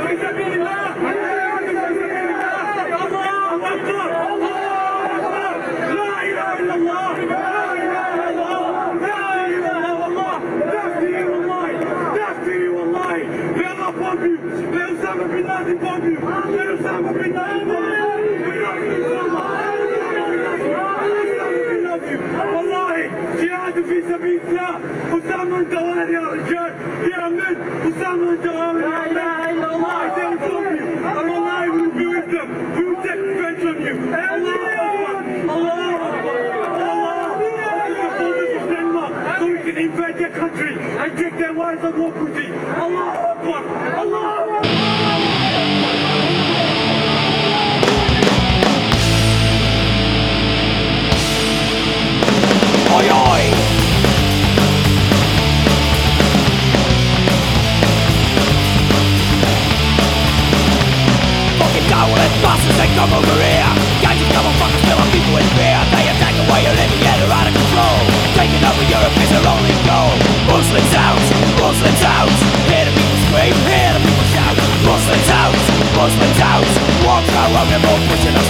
Thank you. Usanın cevher yarışır. Diyanın usanın cevher yarışır. I tell something. I'm alive with wisdom. We will take revenge on you. Allah Allah Allah. Allah. So we can invade their country and take their wives and walk with Bastards, they come over here. Gangsters come and fuckers killing people in fear. They attack the way you're living, yeah, they're out of control. Taking over Europe is their only goal. Muslims out, Muslims out. Hear the people scream, hear the people shout. Muslims out, Muslims out. Walk around and all pushing us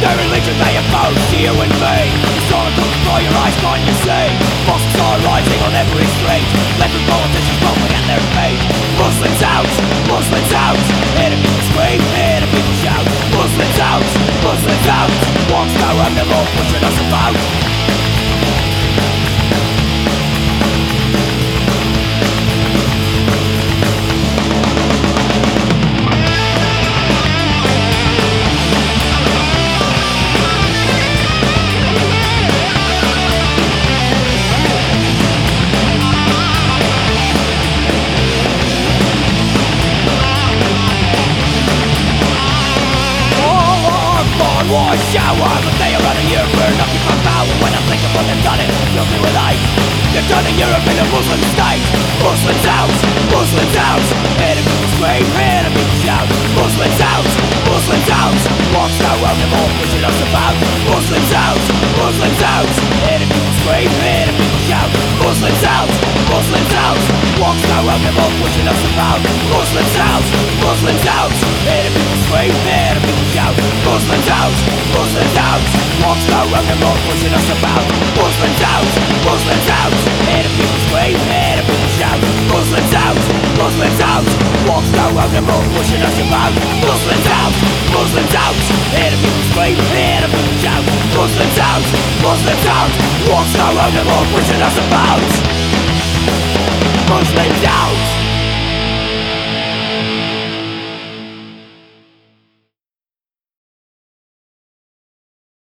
Their religion they impose to you and me. A cook before your eyes can't you see? Mosques are rising on every on war shower. But they are running Europe for nothing but power When I think of what they've done it fills me with hate They're turning Europe into Muslim state. Muslims out, Muslims out. Hear the people scream, hear the people shout. Muslims out, Muslims out. Walks go round the all pushing us about. Muslims out, Muslims out. Hear the people scream, hear the people shout. Muslims out, Muslims out. Walks go round the all pushing us about. Muslims out, Muslims out. Hear the people scream, hear out, Bushman's out, Bushman's out Walks no round the road pushing us about? Bushman's out, Bushman's out Hear the people scream, hear the people shout. Bushman's out, Bushman's out Walks no round the road pushing us about? Bushman's out, Bushman's out Hear the people scream, hear the people shout. Bushman's out, Bushman's out Walks no round the road pushing us about? Bushman's out